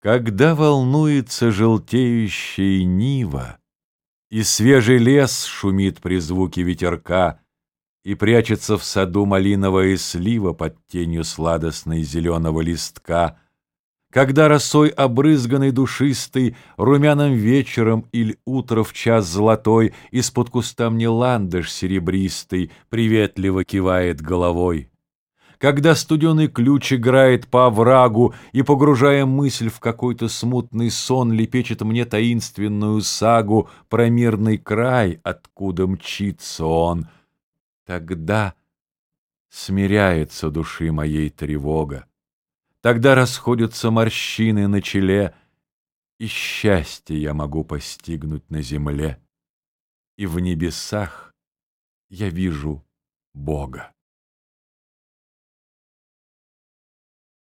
Когда волнуется желтеющая нива, И свежий лес шумит при звуке ветерка, И прячется в саду малиновая слива Под тенью сладостной зеленого листка, Когда росой обрызганный душистый Румяным вечером или утро в час золотой Из-под куста мне ландыш серебристый Приветливо кивает головой когда студеный ключ играет по оврагу и, погружая мысль в какой-то смутный сон, лепечет мне таинственную сагу про мирный край, откуда мчится он, тогда смиряется души моей тревога, тогда расходятся морщины на челе, и счастье я могу постигнуть на земле, и в небесах я вижу Бога.